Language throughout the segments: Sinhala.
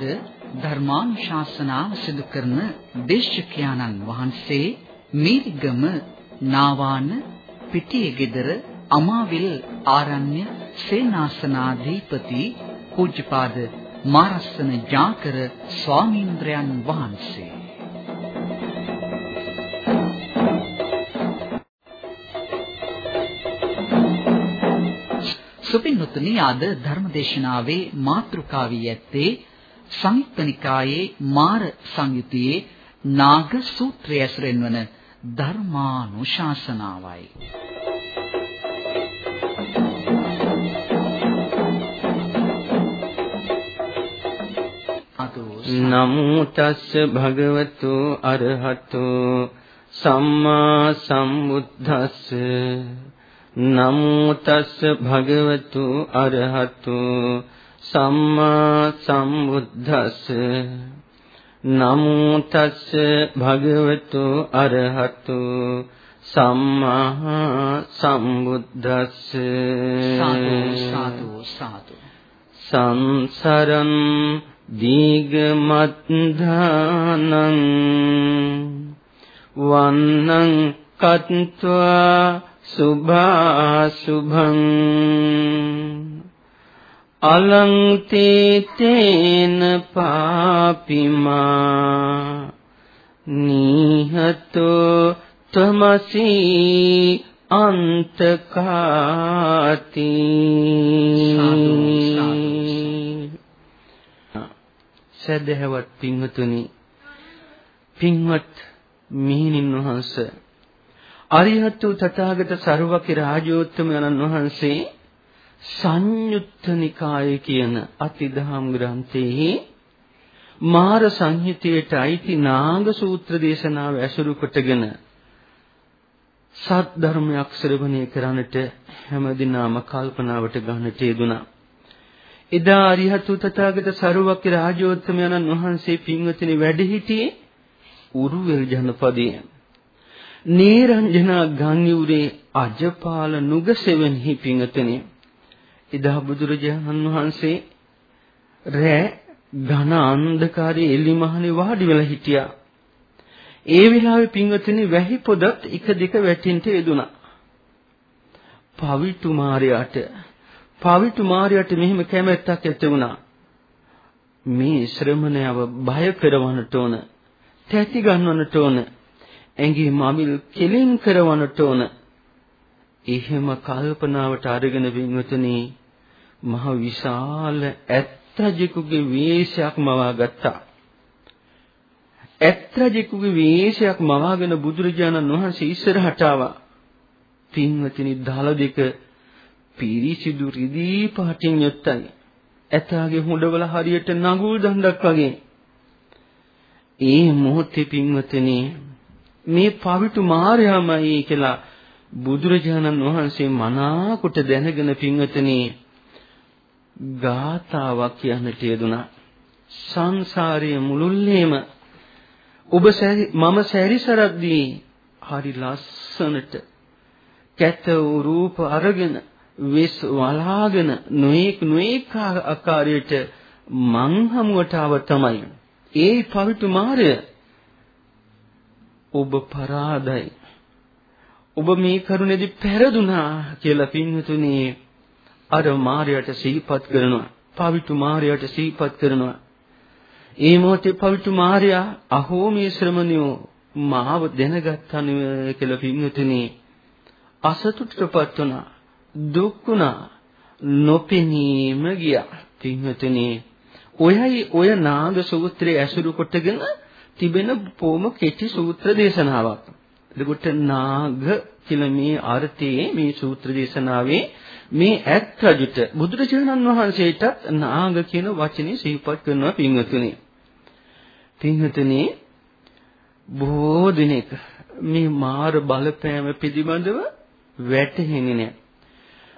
සුපින්නතුනි අද ධර්මානුශාසනාව සිදු කරන දේශකයාණන් වහන්සේ මීරිගම නාවාන පිටියගෙදර අමාවිල් ආරණ්‍ය සේනාසනාධිපති පූජ්‍යපාද මාරස්සන ජාකර ස්වාමීන්ද්‍රයන් වහන්සේ. සුපින්වත්නි ආද ධර්මදේශනාවේ මාතෘකාවී ඇත්තේ සංයුක්තනිකායේ මාර සංයුතියේ නාග සූත්‍රය ඇසුරෙන් වන ධර්මානුශාසනාවයි. නමෝ තස්ස භගවතු අරහතෝ. සම්මා සම්බුද්දස්ස. නමෝ තස්ස භගවතු අරහතු. සම්මා සම්බුද්දස්ස. නමෝ තස්ස භගවතු අරහතු. සම්මා සම්බුද්දස්ස. සාදු සාදු සාදු. සංසරං දීගමත්ධානං වන්නං කତ୍වා සුභාසුභං අලං තේතේන පාපිමා නිහතෝ තමසි අන්තකාති සදහවත් පින්වතුනි පින්වත් මිහිණින් වහන්සේ අරිහත් වූ තථාගත සරුවකි රාජෝත්තම යනන් වහන්සේ සංයුත්ත නිකාය කියන අතිදහම් ග්‍රන්ථයේ මාර සංහිතයට අයිති නාග සූත්‍ර දේශනාව ඇසුරු කොටගෙන සත් ධර්මයක් ශ්‍රවණය කරන්නට හැමදිනම කල්පනාවට ගන්නට යෙදුණා. එදා අරිහත් වූ තථාගත සරුවකි රාජෝත්තම යනන් වහන්සේ පින්වතුනි වැඩ සිටියේ උරුවෙල් ජනපදයේ නීරංජනා ගංයුරේ අජපාල නුගසෙවන්හි පිංගතනේ එදා බුදුරජාණන් වහන්සේ රෑ ඝන අන්ධකාරයේ එලිමහනේ වාඩි වෙලා හිටියා. ඒ වෙලාවේ පිංගතනේ වැහි පොදත් එක දෙක වැටෙන්න යෙදුනා. පවිතු මාරයාට පවිතු මාරයාට මෙහෙම කැමැත්තක් ඇති වුණා. මේ ශ්‍රමණයව බය කරවන්නට ඕන. තැති ගන්නවන්නට ඕන. ඇඟේ මමිල් කෙලින් කරවන්නට ඕන. එහෙම කල්පනාවට අරගෙන වින්වතුනි මහ විශාල ඇත්‍රජෙකුගේ වේශයක් මවා ගත්තා. ඇත්‍රජෙකුගේ වේශයක් මවාගෙන බුදුරජාණන් වහන්සේ ඉස්සරහට ආවා. පින්වතුනි දල දෙක පිරිසිදු රිදී පාටින් යුක්තයි. ඇතාගේ හොඬවල හරියට නඟුල් දණ්ඩක් වගේ. ඒ මොහොතේ පින්වතුනි මේ පවිතු මාර්යාමයි කියලා බුදුරජාණන් වහන්සේ මනාකොට දැනගෙන පින්වතනි ගාතාවක් කියන්නට යෙදුනා සංසාරයේ මුළුල්ලේම ඔබ මම සැරිසරද්දී හරි ලස්සනට කැත වූ රූප අරගෙන විස් වලාගෙන නොඑක් නොඑක් ආකාරයට මං හමුවට ආව තමයි ඒ පවිතු මාර්ය ඔබ පරාදයි. ඔබ මේ කරුණේදී පෙරදුනා කියලා පින්වතුනි අර මාර්යාට සිහිපත් කරනවා. පවිතු මාර්යාට සිහිපත් කරනවා. ඒ මොහොතේ පවිතු මාර්යා අහෝ මේ ශ්‍රමණයෝ මාව දැනගත්තනේ කියලා පින්වතුනි අසතුටටපත් වුණා. දුක් වුණා. නොපෙනීම ගියා. පින්වතුනි ඔයයි ඔය නාග සූත්‍රයේ ඇසුරු කොටගෙන තිබෙන බොහොම කෙටි සූත්‍ර දේශනාවක්. එතකොට නාග කියලා මේ අර්ථයේ මේ සූත්‍ර දේශනාවේ මේ ඇත් රජුට බුදුරජාණන් වහන්සේටත් නාග කියන වචනේ සිහිපත් කරනවා පින්වතුනි. පින්වතුනි බොහෝ දිනක මේ මාර බලපෑම පිළිබඳව වැටහෙන්නේ නැහැ.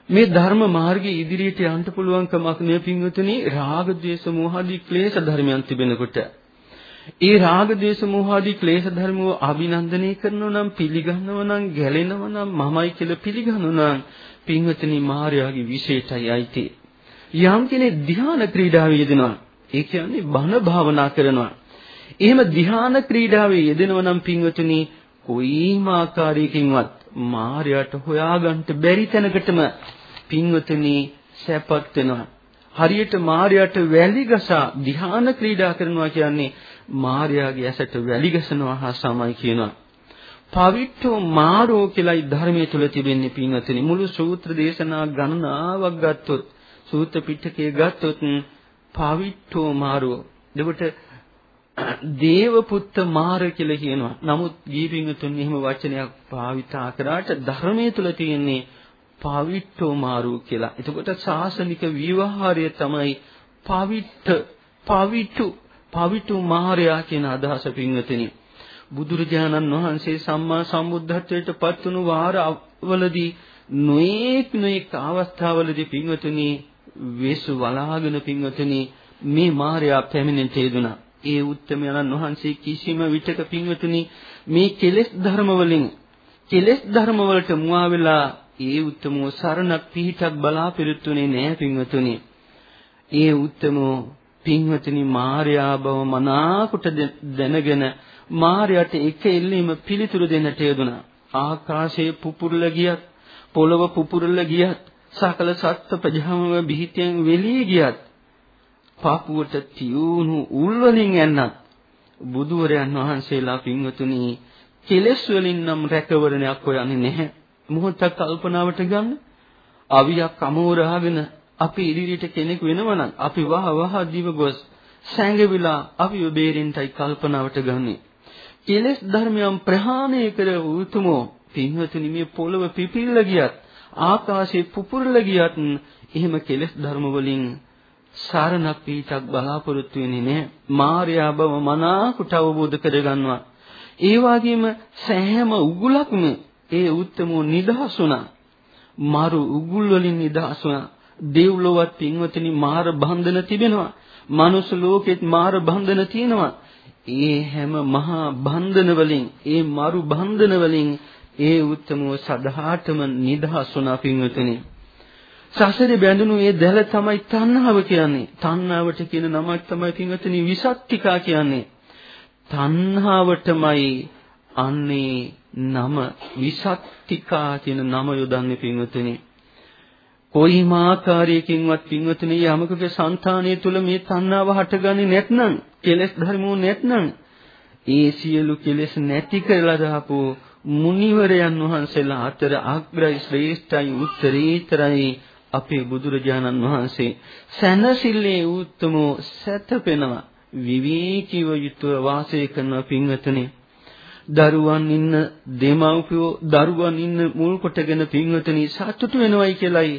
මේ ධර්ම මාර්ගයේ ඉදිරියට යන්න පුළුවන් කමක් නේ පින්වතුනි රාග ద్వේෂ මෝහ ආදී ක්ලේශ ධර්මයන් තිබෙනකොට ඒ රාග දේශ මොහ ආදී ක්ලේශ ධර්මව අභිනන්දනය කරනවා නම් පිළිගන්නවා නම් ගැලෙනවා නම් මමයි කියලා පිළිගන්නවා නම් පින්වතුනි මාර්යාගේ විශේෂයි අයිති. යම් කෙනෙක් ධ්‍යාන ක්‍රීඩාවේ යෙදෙනවා. ඒ කියන්නේ බණ භාවනා කරනවා. එහෙම ධ්‍යාන ක්‍රීඩාවේ යෙදෙනවා නම් පින්වතුනි කොයිම ආකාරයකින්වත් මායයට හොයාගන්න බැරි තැනකටම පින්වතුනි සැපත් වෙනවා. හරියට මායයට වැලි ගසා ධ්‍යාන ක්‍රීඩා කරනවා කියන්නේ මායාගේ ඇසට වැලි ගසනවා හා සමයි කියනවා. පවිට්ඨෝ මාරෝ කියලායි ධර්මයේ තුල තිබෙන්නේ පින්වතුනි මුළු සූත්‍ර දේශනා ගණනාවක් ගත්තොත් සූත්‍ර පිටකයේ ගත්තොත් පවිට්ඨෝ මාරෝ එතකොට දේවපුත්ත මාර කියලා කියනවා. නමුත් ජීවිතුන් එහෙම වචනයක් භාවිතා කරාට ධර්මයේ තුල තියෙන්නේ පවිට්ඨෝ මාරු කියලා. එතකොට සාසනික විවහාරය තමයි පවිට්ඨ පවිට්ඨු පවිට්ඨු මාරයා කියන අදහස පින්වතුනි. බුදුරජාණන් වහන්සේ සම්මා සම්බුද්ධත්වයට පත් වුණු වාරවලදී නොඑක් නොඑක් අවස්ථාවලදී පින්වතුනි වේසු වලාගෙන පින්වතුනි මේ මාර්යා පැමිණෙන්න තේදුනා. ඒ උත්තමයන්න් වහන්සේ කිසිම විටක පින්වතුනි මේ කෙලෙස් ධර්ම වලින් කෙලෙස් ධර්ම වලට මුවා වෙලා ඒ උත්තමෝ සරණක් පිහිටක් බලාපොරොත්තුනේ නෑ පින්වතුනි. ඒ උත්තමෝ පින්වතුනි මාර්යා බව මනාකොට දැනගෙන මාර්යාට එක එල්ලීම පිළිතුරු දෙන්නට යෙදුනා. ආකාශයේ පුපුරල ගියත් පොළව පුපුරල ගියත් සකල සත්ත්ව ප්‍රජාව බිහිතෙන් වෙලී ගියත් පාපුවට තියුණු උල් වලින් යන්නත් බුදුවරයන් වහන්සේලා පින්වතුනි කෙලෙස් වලින් නම් රැකවරණයක් හොයන්නේ නැහැ. මොහොතක් කල්පනාවට ගන්න. අවියක් අමෝරාගෙන අපි ඉදිරියට කෙනෙක් වෙනවනම් අපි වහ වහ දිව ගොස් සැඟවිලා අපිව බේරෙන්නයි කල්පනාවට ගන්නේ. කෙලෙස් ධර්මයන් ප්‍රහාණය කර උතුමෝ පින්වතුනි මේ පොළව පිපිල්ල ගියත් ආකාශේ පුපුරල ගියත් එහෙම කෙලෙස් ධර්ම වලින් සාරණක් පීඨක් බලාපොරොත්තු වෙන්නේ නැහැ. මාර්යා බව මනාකොට අවබෝධ කරගන්නවා. ඒ වගේම සෑම උගුලක්ම ඒ උත්තමෝ නිදහස් වුණා. මාරු උගුල් වලින් නිදහස් වුණා. දෙව්ලොවත් පින්වතුනි මාර බන්ධන තිබෙනවා. මනුස්ස ලෝකෙත් මාර බන්ධන තියෙනවා. ඒ හැම මහා බන්ධන වලින්, ඒ මරු බන්ධන වලින් ඒ උත්තමෝ සදාටම නිදහස් වුණා පින්වතුනි. සසරේ බැඳුණු ඒ දැල තමයි තණ්හාව කියන්නේ. තණ්හාවට කියන නමක් තමයි පින්වතුනි විසත්තිකා කියන්නේ. තණ්හාවටමයි අන්නේ නම විසත්තිකා කියන නම යොදන්නේ පින්වතුනි. කොයිම ආකාරයකින්වත් පින්වතුනි යමකගේ సంతානය තුල මේ තණ්හාව හටගන්නේ නැත්නම් කෙලෙස් ධර්මෝ නැත්නම් ඒ සියලු කෙලෙස් නැති කරලා දාපු මුනිවරයන් වහන්සේලා අතර අග්‍රයි ශ්‍රේෂ්ඨයි උත්තරීතරයි අපේ බුදුරජාණන් වහන්සේ. සැනසille උත්තමෝ සැතපෙනවා විවේකීව යුතුව වාසය කරන පින්වතුනි. දරුවන් ඉන්න දෙමව්පියෝ දරුවන් ඉන්න මුල් කොටගෙන පින්වතුනි සතුටු වෙනවයි කියලයි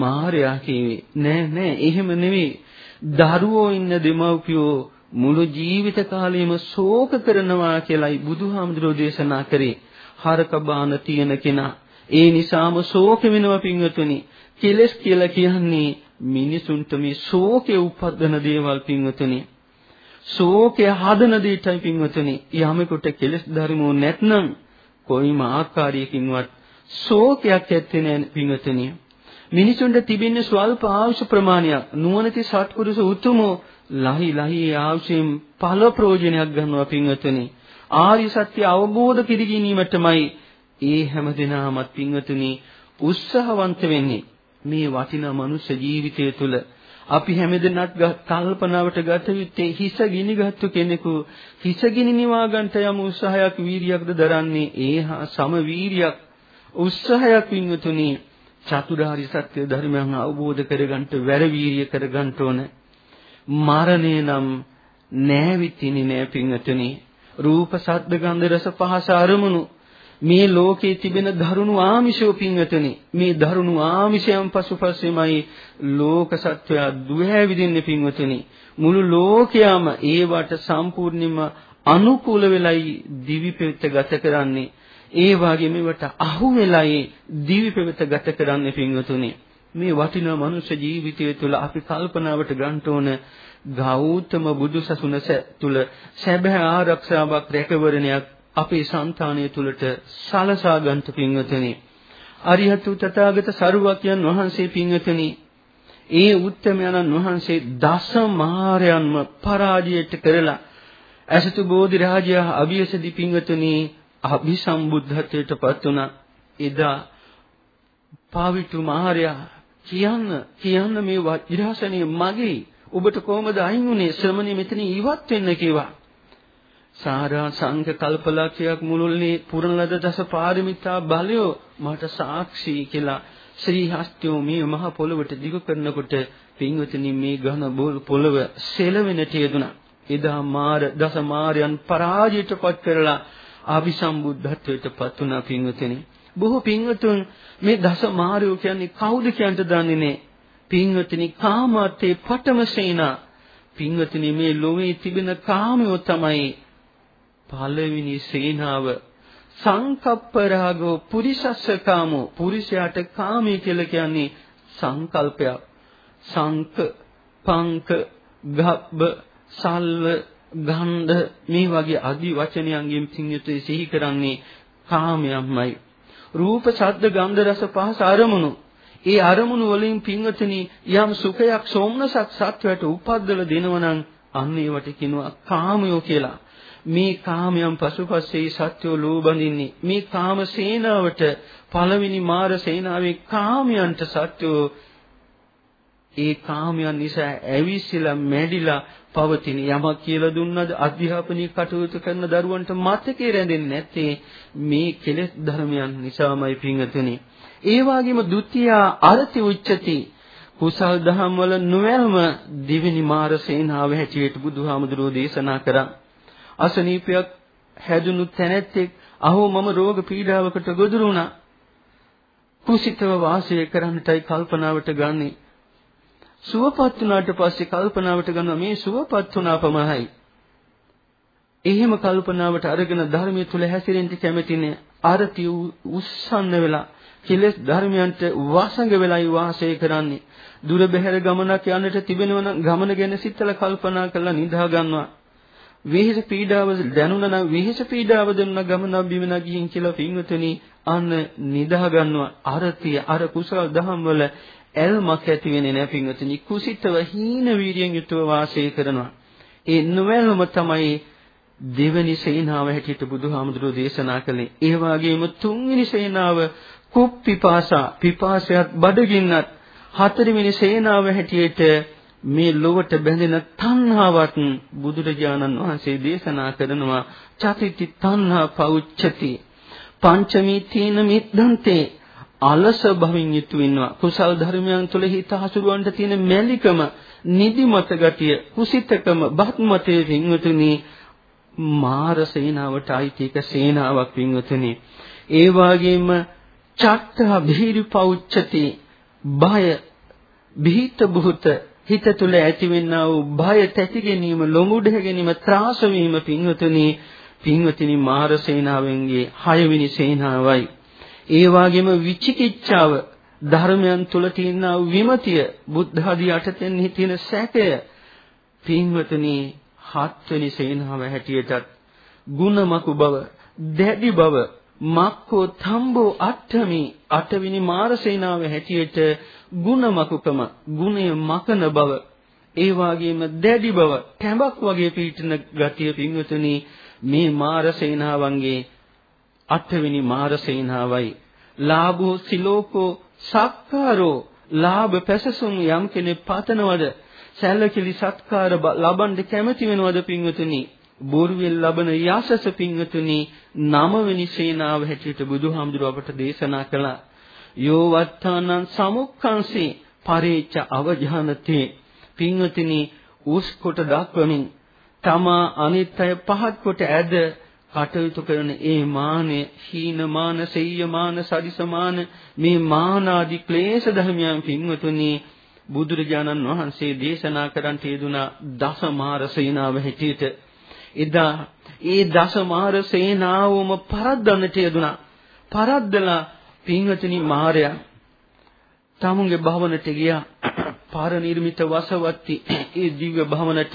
මාර්යා කිව්වේ නෑ නෑ එහෙම නෙවෙයි දරුවෝ ඉන්න දෙමව්පියෝ මුළු ජීවිත කාලයම ශෝක කරනවා කියලයි බුදුහාමුදුරෝ දේශනා කරේ හරක බාන තියෙන කෙනා ඒ නිසාම ශෝක වෙනවා පින්වතුනි. කෙලස් කියලා කියන්නේ මිනිසුන්ට මේ ශෝකේ උපදින දේවල් පින්වතුනි. ශෝකය හදන දෙයටයි පින්වතුනි. යමෙකුට කෙලස් ධර්මෝ නැත්නම් කොයිම ආකාරයකින්වත් ශෝකයක් ඇත්තේ නැහැ පින්වතුනි. මිනිසුන්ට තිබෙන ස්වල්ප ආයුෂ ප්‍රමාණයක් නුවණති සත්පුරුෂ උතුමෝ ලහි ලහි ආයුෂයෙන් ඵල ප්‍රයෝජනයක් ගන්නවා පින්වතුනි. ආර්ය සත්‍ය අවබෝධ කර ගැනීමටමයි ඒ හැම දිනමත් පින්වතුනි උත්සාහවන්ත වෙන්නේ. මේ වටිනා මනුෂ්‍ය ජීවිතය තුළ අපි හැමදෙනාත් කල්පනාවට ගත යුත්තේ හිස ගිනිගත්තු කෙනෙකු. හිස ගිනි නිවා ගන්නට යම් උත්සාහයක් වීරියක්ද දරන්නේ ඒ හා සම වීරියක් උත්සාහයක් වින්තුනි චතුරාර්ය සත්‍ය ධර්මයන් අවබෝධ කරගන්නට වැර වීරිය කරගන්න ඕන. මරණය නම් නෑවිතිනි නෑ පින්තුනි රූප සද්ද ගන්ධ රස පහස අරමුණු. මේ ලෝකේ තිබෙන දරුණු ආමිෂෝ පින්වතුනි මේ දරුණු ආමිෂයන් පසුපසෙමයි ලෝක සත්වය දුහැ විදින්නේ පින්වතුනි මුළු ලෝකයම ඒවට සම්පූර්ණයෙන්ම අනුකූල වෙලයි දිවි පෙවිත ගත කරන්නේ. ඒ වගේ මේවට අහු වෙලයි දිවි පෙවිත ගත කරන්නේ පින්වතුනි මේ වටිනා මනුෂ්‍ය ජීවිතය තුළ අපි කල්පනාවට ගන්න ඕන ගෞතම බුදුසසුන තුළ සැබෑ ආරක්ෂාවක් රැකවරණයක් අපේ సంతානය තුලට සලසා ගන්නට පින්වතුනි. අරිහතු තථාගත සරුවක්යන් වහන්සේ පින්වතුනි ඒ උත්තමයන්න් වහන්සේ දස මාරයන්ම පරාජයට කරලා ඇසතු බෝධි රාජයා අභියසදි පිංගතුනි අභිසම්බුද්ධත්වයට පත් වුණා. එදා පාවිතු මාරයා කියන්න කියන්න මේ වජ්‍රාසනය මගේ ඔබට කොහොමද අයින් වුනේ ශ්‍රමණේ මෙතන ඉවත් වෙන්න කිව්වා. සාරා සංඝ කල්පලක්ෂයක් මුළුල්ලේ පුරන ලද දස පාරමිතා බලය මට සාක්ෂි කියලා ශ්‍රී හස්තයෝ මේ මහ පොළවට දිග කරනකොට පින්වතුනි මේ ඝන පොළව සෙලවෙනට යෙදුණා. එදා මාර දස මාරයන් පරාජයටපත් කරලා ආභිසම්බුද්ධත්වයට පත් වුණා පින්වතුනි. බොහෝ පින්වතුන් මේ දස මාරයෝ කියන්නේ කවුද කියන්ට දන්නේ නැහැ. පින්වතුනි කාමත්තේ පඨම සේනා. පින්වතුනි මේ ලෝකේ තිබෙන කාමයෝ තමයි පළවෙනි සේනාව සංකප්ප රාගෝ පුරිසස්ස කාමෝ පුරිසයාට කාමී කියලා කියන්නේ සංකල්පයක් සංක පංක ගබ්බ සල්ව ගන්ධ මේ වගේ අදි වචනයන්ගෙන් පින්යුතේ සිහි කරන්නේ කාමයන්මයි රූප ශබ්ද ගන්ධ රස පහස අරමුණු. ඒ අරමුණු වලින් පින්වතුනි යම් සුඛයක් සෝමනසක් සත්වයට උපද්දල දෙනවනම් අන්න ඒවට කියනවා කාමයෝ කියලා. මේ කාමයන් පසුපස්සේ සත්‍යෝ ලෝබඳින්නේ. මේ කාම සේනාවට පළවෙනි මාර සේනාවේ කාමයන්ට සත්‍යෝ ඒ කාමයන් නිසා ඇවිස්සලා මැඩිලා පවතින යමක් කියලා දුන්නද අධ්‍යාපනීය කටයුතු කරන දරුවන්ට මතකේ රැඳෙන්නේ නැත්තේ මේ කෙලෙස් ධර්මයන් නිසාමයි පිංගතුනි. ඒ වගේම ဒ ුතියා අරති උච්චති කුසල් දහම් වල නොවැල්ම දිවිනි මාර සේනාව හැටියට බුදුහාමුදුරෝ දේශනා කරා. අසනීපයක් හැදුණු තැනැත්තෙක් අහෝ මම රෝග පීඩාවකට ගොදුරු වුණා. කුසිතව වාසය කරන්නටයි කල්පනාවට ගන්නේ. සුවපත් වුණාට පස්සේ කල්පනාවට ගන්නවා මේ සුවපත් වුණා පමණයි. එහෙම කල්පනාවට අරගෙන ධර්මයේ තුල හැසිරෙන්න කැමතිනේ අරති උස්සන්න වෙලා කෙලෙස් ධර්මයන්ට වාසඟ වෙලයි වාසය කරන්නේ. දුර බැහැර ගමනක් යන්නට තිබෙනවා නම් ගමන ගැන සිතලා කල්පනා කරලා නිදා ගන්නවා. විහිස පීඩාව දැනුණා නම් විහිස පීඩාව දෙන්න ගමන බිමන ගිහින් කියලා පින්වතුනි අන්න නිදා ගන්නවා අරතිය අර කුසල දහම් වල ඇල්මක් ඇති වෙන්නේ නැහැ පින්වතුනි. කුසිතව හීන වීර්යයෙන් යුතුව වාසය කරනවා. ඒ නොවැළම තමයි දෙවනි සේනාව හැටියට බුදුහාමුදුරුවෝ දේශනා කළේ. ඒ වගේම තුන්වෙනි සේනාව කුප්පිපාසා පිපාසයත් බඩගින්නත් හතරවෙනි සේනාව හැටියට මේ ලොවට බැඳෙන තණ්හාවත් බුදුරජාණන් වහන්සේ දේශනා කරනවා. චතිති තණ්හා පෞච්චති පංචමී තීන මිද්දන්තේ. අලස භවින් යුතු වෙනවා. කුසල් ධර්මයන් තුළ හිත හසුරුවන්ට තියෙන මැලිකම නිදිමත ගතිය කුසිතකම බහත්මතේ වින්වතුනි මාර සේනාවට අයිති එක සේනාවක් වින්වතුනි ඒ වගේම චත්ත භීරි පෞච්චති බය බිහිත බුත හිත තුළ ඇතිවෙනා වූ භය තැති ගැනීම, ලොමුඩ ගැනීම, ත්‍රාස වීම පින්වතුනි, පින්වතුනි මාර සේනාවෙන්ගේ හයවෙනි සේනාවයි. ඒ වගේම විචිකිච්ඡාව ධර්මයන් තුල තියෙන විමතිය බුද්ධ ආදී යටතෙන් තියෙන සැකය පින්වතුනි හත්වෙනි සේනාව හැටියටත් ගුණමකු බව දැඩි බව මක්කෝ තම්බෝ අට්ඨමි අටවෙනි මාර සේනාව හැටියට ගුණමකුකම ගුණය මකන බව ඒ වගේම දැඩි බව කැඹක් වගේ පීඨන ගතිය පින්වතුනි මේ මාර සේනාවන්ගේ අටවෙනි මාර සේනාවයි ලාභෝ සිලෝකෝ සක්කාරෝ ලාභ පැසසුම් යම් කෙනෙක් පතනවද? සැලකිලි සත්කාර ලබන්න කැමති වෙනවද පින්වතුනි? බෝරුවෙන් ලබන යසස පින්වතුනි නවවෙනි සේනාව හැටියට බුදුහාමුදුරුව අපට දේශනා කළා. යෝ වත්තානං සමුක්ඛංසී පරේච්ච අවජානතේ පින්වතුනි උස් කොට දක්වමින් තමා අනිත්‍ය පහත් කොට ඇද කටයුතු කරන ඒ මානෙ හීනමාන සෙය්‍යමාන සරිසමාන මේ මානාදි ක්ලේශ ධර්මයන් පින්වතුනි බුදුරජාණන් වහන්සේ දේශනා කරන්ට යෙදුනා දසමාර සේනාව හැටියට. එදා ඒ දසමාර සේනාවම පරද්දන්නට යෙදුනා. පරද්දලා පින්වතුනි මාර්යා tamunge භවනට ගියා. පාරනිර්මිත වසවත්ති ඒ දිව්‍ය භවනට.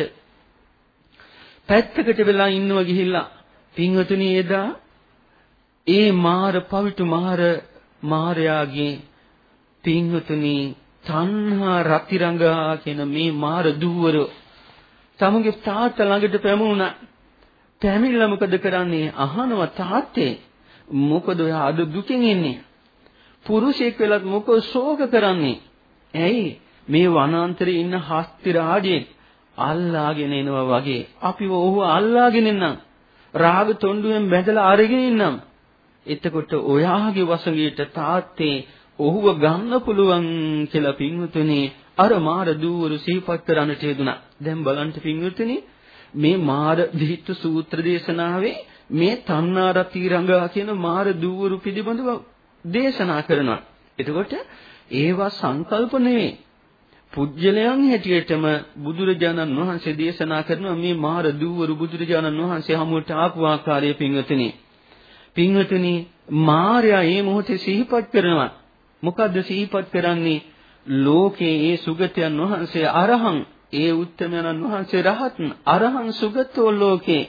පැත්තකට වෙලා ඉන්නව ගිහිල්ලා පින්වතුනි එදා ඒ මාර පවිතු මාර මාරයාගේ පින්වතුනි තණ්හා රතිරංගා කියන මේ මාර දුවර තමගේ තාත්තා ළඟට පැමුණා. පැමිණිලා මොකද කරන්නේ? අහනවා තාත්තේ මොකද ඔයා අද දුකින් ඉන්නේ? පුරුෂයෙක් වෙලත් මොකද ශෝක කරන්නේ? ඇයි මේ වනාන්තරේ ඉන්න හස්ති රාජේ අල්ලාගෙන එනවා වගේ අපිව ඔහු අල්ලාගෙන ඉන්නම් රාග තොණ්ඩුවෙන් බැඳලා අරගෙන ඉන්නම් එතකොට ඔයාගේ වසඟයට තාත්තේ ඔහුව ගන්න පුළුවන් කියලා පින්වතුනි අර මාර දූවරු සිහිපත් කරන්නට යෙදුනා. දැන් බලන්න පින්වතුනි මේ මාර දිහිත්තු සූත්‍ර දේශනාවේ මේ තණ්හාරති රංගා කියන මාර දූවරු පිළිබඳව දේශනා කරනවා. එතකොට ඒවා සංකල්ප නෙවෙයි. පුජ්‍යලයන් හැටියටම බුදුරජාණන් වහන්සේ දේශනා කරනවා මේ මාර දූවරු බුදුරජාණන් වහන්සේ හමුවට ආපු ආකාරය පින්වතුනි. පින්වතුනි මාර්යා මේ මොහොතේ සිහිපත් කරනවා. මොකද්ද සිහිපත් කරන්නේ? ලෝකේ ඒ සුගතයන් වහන්සේ අරහං ඒ උත්තමයන්න් වහන්සේ රහත් අරහං සුගතෝ ලෝකේ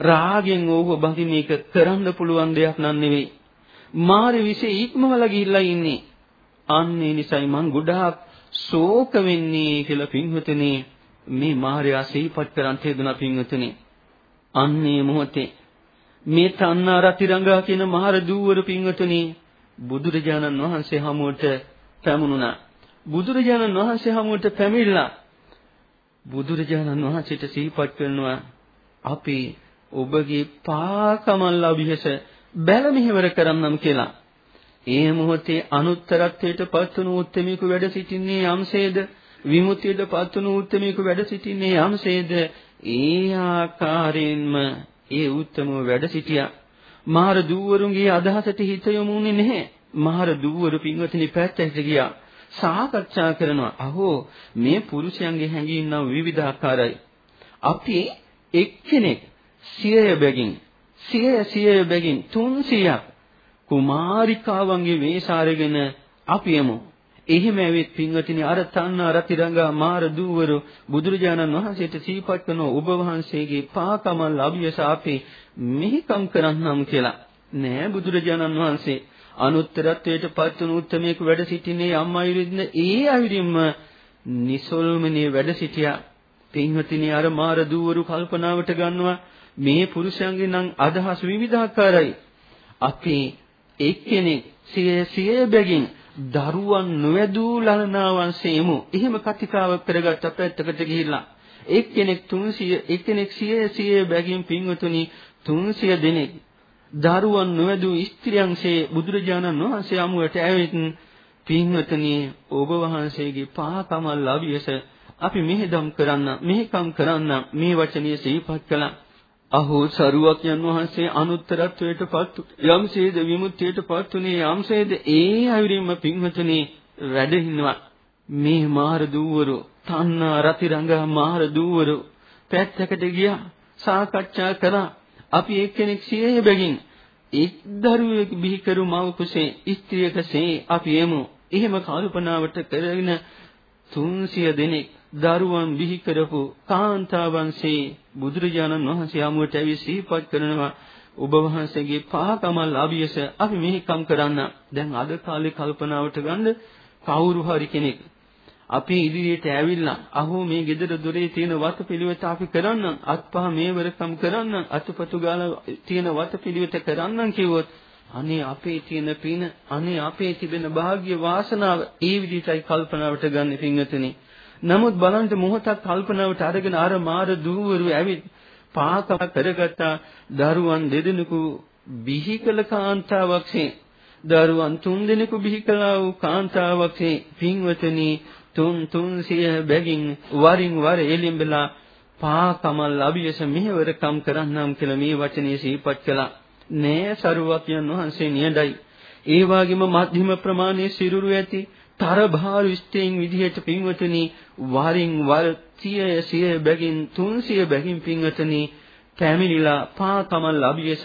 රාගෙන් ඕව බඳින එක කරන්න පුළුවන් දෙයක් නන් නෙවෙයි. මාරි විශේ ඉක්මවලා ගිහිල්ලා ඉන්නේ. අන්නේ නිසයි මං ගොඩාක් ශෝක වෙන්නේ කියලා පින්වතුනි මේ මාර්යා සිහිපත් කරන් තේදුනා පින්වතුනි. අන්නේ මොහොතේ මේ තණ්හා රතිරංගා කියන මහර දූවර පින්වතුනි බුදුරජාණන් වහන්සේ හමුවට පැමුණුණා. බුදුරජාණන් වහන්සේ හමුවට පැමිණලා බුදුරජාණන් වහන්සේට සිහිපත් කරනවා අපි ඔබගේ පාකමල් අභිහස බැල මෙහෙවර කරන්නම් කියලා. ඒ මොහොතේ අනුත්තරත්වයට පත්වන උත්මීකු වැඩ සිටින්නේ යම්සේද විමුක්තියට පත්වන උත්මීකු වැඩ සිටින්නේ යම්සේද ඒ ආකාරයෙන්ම ඒ උත්තමව වැඩ සිටියා. මාර දූවරුන්ගේ අදහසට හිත යොමුුනේ නැහැ. මාර දූවරු පින්වතුනි පැත්තට ගියා. සාකච්ඡා කරනවා. අහෝ මේ පුරුෂයන්ගේ හැඟීම් නම් විවිධාකාරයි. අපි එක්කෙනෙක් සියය බැගින් සියය සියය බැගින් 300ක් කුමාරිකාවන්ගේ වේශාරගෙන අපි යමු. එහෙම ඇවිත් පින්වතුනි අර තණ්හා රතිරංගා මාර දූවරු බුදුරජාණන් වහන්සේට සීපත් කරන ඔබ වහන්සේගේ පාකමල් අභියස අපි මෙහිකම් කරන්නම් කියලා. නෑ බුදුරජාණන් වහන්සේ අනුත්තරත්වයට පත් වුණු උත්මයක වැඩ සිටින්නේ අම්මායිරින්න ඒ අවිරින්ම නිසොල්මනේ වැඩ සිටියා. පින්වතුනි අර මාර දූවරු කල්පනාවට ගන්නවා මේ පුරුෂයන්ගේ නම් අදහස් විවිධාකාරයි. අපි එක්කෙනෙක් සිය සිය බැගින් දරුවන් නොවැදූ ලලනාවන්සේමු. එහෙම කතිකාවක් කරගත්ත පැත්තකට ගිහිල්ලා එක්කෙනෙක් 300 එක්කෙනෙක් 100 100 බැගින් පින්වතුනි 300 දෙනෙක් දරුවන් නොවැදූ ස්ත්‍රියන්සේ බුදුරජාණන් වහන්සේ අමුවට ඇවිත් පින්වතුනි ඔබ වහන්සේගේ පාකමල් ලවියස අපි මෙහෙදම් කරන්න මෙහෙකම් කරන්න මේ වචනිය සිහිපත් කළා අහෝ සරුවක්යන් වහන්සේ අනුත්තරත්වයට පත් යම්සේද විමුක්තියට පත්ුනේ යම්සේද ඒ අයුරින්ම පින්වතුනි වැඩ ඉන්නවා මේ මාර දූවරු තණ්හා රතිරංග මාර දූවරු පැත්තකට ගියා සාකච්ඡා කරා. අපි එක්කෙනෙක් සියයේ බැගින් එක් දරුවෙක් බිහි කරු මව කුසේ ස්ත්‍රියකසේ අපි එමු. එහෙම කල්පනාවට කරගෙන 300 දෙනෙක් දරුවන් බිහි කරපු කාන්තාවන්සේ බුදුරජාණන් වහන්සේ යමුවට ඇවි සිහිපත් කරනවා ඔබ වහන්සේගේ පහකමල් අභියස අපි මෙහිකම් කරන්න. දැන් අද කාලේ කල්පනාවට ගන්න කවුරු හරි කෙනෙක් අපි ඉදිරියට ඇවිල්ලා අහෝ මේ ගෙදර දොරේ තියෙන වත පිළිවෙත අපි කරන්න. අත්පහ මේවරකම් කරන්න. අතුපතු ගාලා තියෙන වත පිළිවෙත කරන්න කිව්වොත් අනේ අපේ තියෙන පින අනේ අපේ තිබෙන වාග්ය වාසනාව ඒ විදිහටයි කල්පනාවට ගන්න පින්වතුනි. නමුත් බලන්න මොහොතක් කල්පනාවට අරගෙන අර මාර දූවරු ඇවිත් පාක කරගත්ත. දරුවන් දෙදෙනෙකු බිහි කළ කාන්තාවක්සේ දරුවන් තුන් දෙනෙකු බිහි කළා වූ කාන්තාවක්සේ පින්වතනි තුන් තුන්සිය බැගින් වරින් වර එළිඹලා පාකමල් අභියස මෙහෙවරකම් කරන්නම් කියලා මේ වචනේ සිහිපත් කළා. නෑ සරුවක්යන් වහන්සේ නියඩයි ඒ වගේම මධ්‍යම ප්‍රමාණයේ සිරුරු ඇති තරභාරු ස්ත්‍රීන් විදිහට පින්වතුනි වරින් වර 100 100 බැගින් 300 බැගින් පින්වතුනි පැමිණිලා පාකමල් අභියස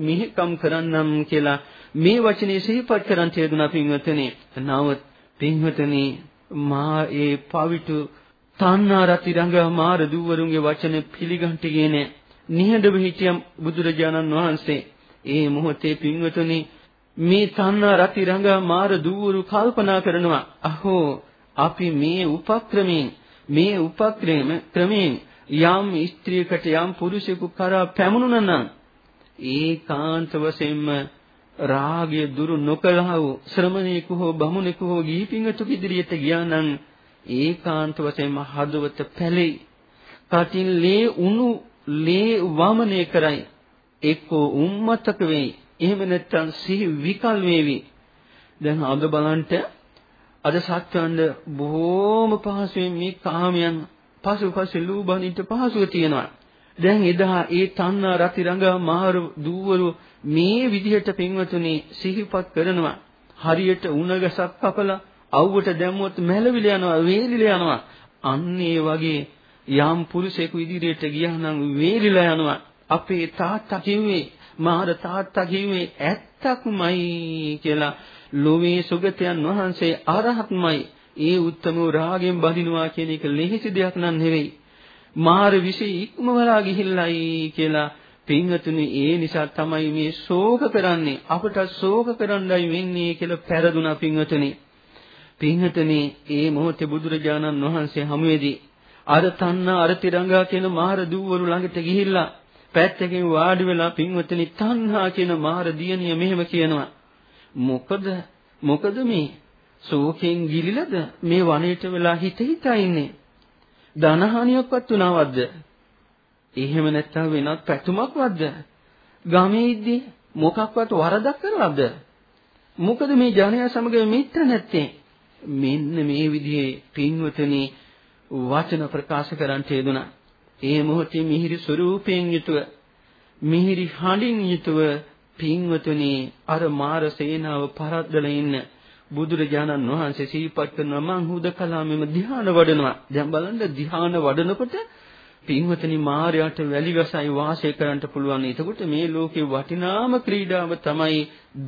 මිහිකම් කරන්නම් කියලා මේ වචනේ සිහිපත් කරන් තේරුණා පින්වතුනි. නමුත් පින්වතුනි මා ඒ පවිතු තණ්හා රති රංග මාර දුවරුන්ගේ වචන පිළිගන්ටියේ නෑ. නිහඬව හිටියම් බුදුරජාණන් වහන්සේ. ඒ මොහොතේ පින්වතුනි මේ තණ්හා රති රඟා මාර දූවරු කල්පනා කරනවා අහෝ අපි මේ උපක්‍රමයෙන් මේ උපක්‍රම ක්‍රමයෙන් යම් ස්ත්‍රියකට යම් පුරුෂයෙකු කරා පැමුණුනා නම් ඒකාන්ත වශයෙන්ම රාගය දුරු නොකළා වූ ශ්‍රමණේකු හෝ බමුණෙකු හෝ ගිහිපිඟතු ඉදිරියට ගියා නම් ඒකාන්ත වශයෙන්ම හදවත පැලෙයි. කටින් ලේ උණු ලේ වමනය කරයි. එක්කෝ උම්මතක වෙයි. එහෙම නැත්නම් සිහි විකල් වේවි. දැන් අද බලන්ට අද සත්‍යයන්ද බොහෝම පහසුවෙන් මේ කාමයන් පසුපස ලූබනිට පහසුව තියෙනවා. දැන් එදා ඒ තණ්හා රති රඟා මාරු දූවරු මේ විදිහට පින්වතුනි සිහිපත් කරනවා. හරියට උණගසක් කපලා අවුවට දැම්මොත් මැලවිල යනවා, වේලිල යනවා. අන්න ඒ වගේ යම් පුරුෂයෙකු ඉදිරියට ගියා නම් වේලිලා යනවා. අපේ තාත්තා කිව්වේ මාර තාත්තා කිව්වේ ඇත්තක්මයි කියලා ලෝමේ සුගතයන් වහන්සේ අරහත්මයි. ඒ උත්තම රාගයෙන් බඳිනවා කියන එක ලෙහෙසි දෙයක් නන් නෙවෙයි. මාර විශේෂ ඉක්මවලා ගිහිල්ලයි කියලා පින්වතුනි ඒ නිසා තමයි මේ ශෝක කරන්නේ අපට ශෝක කරන්නයි වෙන්නේ කියලා පෙරදුනා පින්වතුනි පින්වතුනි ඒ මොහොතේ බුදුරජාණන් වහන්සේ හමුවේදී අර තණ්හා අර තිරංගා කියන මාර දූවරු ළඟට ගිහිල්ලා පැත්තකින් වාඩි වෙලා පින්වතුනි තණ්හා කියන මාර දියණිය මෙහෙම කියනවා මොකද මොකද මේ ශෝකෙන් ගිලිලද මේ වනයේට වෙලා හිත හිතා ඉන්නේ ධනහානියක්වත් වුණාවද්ද? එහෙම නැත්නම් වෙනත් පැතුමක්වත්ද? ගමේ ඉද්දී මොකක්වත් වරදක් කරලාද? මොකද මේ ජනයා සමග මිත්‍ර නැත්තේ? මෙන්න මේ විදිහේ පින්වතනි වචන ප්‍රකාශ කරන්නට යෙදුණා. ඒ මොහොතේ මිහිරි ස්වරූපයෙන් යුතුව මිහිරි හඬින් යුතුව පින්වතුනි අර මාර සේනාව පරද්දලා ඉන්න බුදුරජාණන් වහන්සේ සිහිපත් කරනවා මං හුදකලාමෙම ධ්‍යාන වඩනවා. දැන් බලන්න ධ්‍යාන වඩනකොට පින්වතනි මායයට වැලි ගසයි වාසය කරන්න පුළුවන්. එතකොට මේ ලෝකේ වටිනාම ක්‍රීඩාව තමයි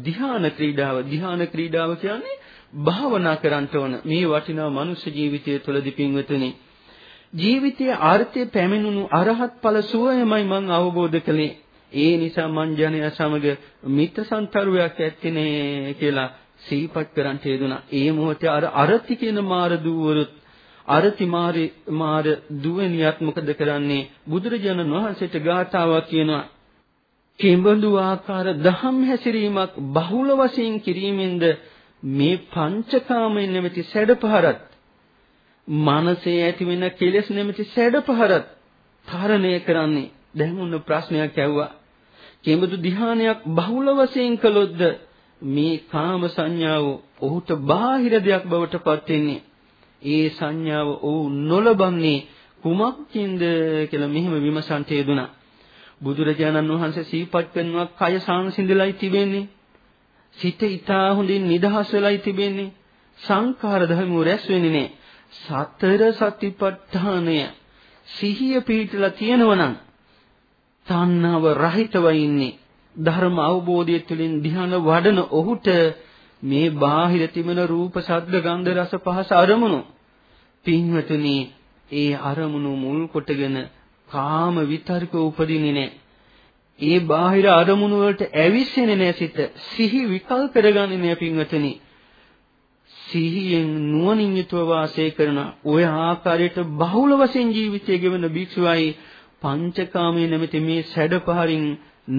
ධ්‍යාන ක්‍රීඩාව. ධ්‍යාන ක්‍රීඩාව කියන්නේ භාවනා කරන්න ඕන. මේ වටිනා මනුෂ්‍ය ජීවිතය තුළදී පින්වතුනි ජීවිතයේ ආර්ථය පැමිණුණු අරහත් ඵල සුවයමයි මං අවබෝධ කළේ. ඒ නිසා මං ජනයා සමග මිත්‍ර සන්තරුවක් ඇත්තේ කියලා සිහිපත් කරන් තේදුනා. ඒ මොහොතේ අර අරති කියන මාර දුවරුත් අරති මාරේ මාර දුවනියත් මොකද කරන්නේ? බුදුරජාණන් වහන්සේට ගාථාවක් කියනවා. කිඹඳු ආකාර දහම් හැසිරීමක් බහුල වශයෙන් කිරීමෙන්ද මේ පංචකාමයෙන් නැමැති සැඩපහරත් මනසේ ඇතිවෙන කෙලෙස් නැමැති සැඩපහරත් තරණය කරන්නේ දැන් උන්න ප්‍රශ්නයක් ඇහුවා කිඹඳු ධ්‍යානයක් බහුල වශයෙන් කළොත්ද මේ කාම සංඥාව ඔහුට බාහිර දෙයක් බවට පත් වෙන්නේ. ඒ සංඥාව ඔහු නොලබන්නේ කුමක්කින්ද කියලා මෙහෙම විමසන්ට යෙදුනා. බුදුරජාණන් වහන්සේ සීපත් කරනවා කය සංසිඳලයි තිබෙන්නේ. සිත ඊටා හොඳින් නිදහස් වෙලයි තිබෙන්නේ. සංඛාර ධර්ම රැස් වෙන්නේ නැහැ. සතර සතිපට්ඨානය සිහිය පිහිටලා තියෙනවනම් තණ්හාව රහිතව ඉන්නේ. ධර්ම අවබෝධය තුළින් ධ්‍යාන වඩන ඔහුට මේ බාහිර තිබෙන රූප ශබ්ද ගන්ධ රස පහස අරමුණු පින්වතුනි ඒ අරමුණු මුල් කොටගෙන කාම විතර්ක උපදින්නේ නැහැ. ඒ බාහිර අරමුණු වලට ඇවිස්සෙන්නේ නැහැ සිත. සිහි විකල් කරගන්නේ නැහැ පින්වතුනි. සිහියෙන් නුවණින් යුතුව වාසය කරන ඔය ආකාරයට බහුල වශයෙන් ජීවිතය ගෙවන භික්ෂුවයි පංචකාමයේ නැමැති මේ සැඩපහරින්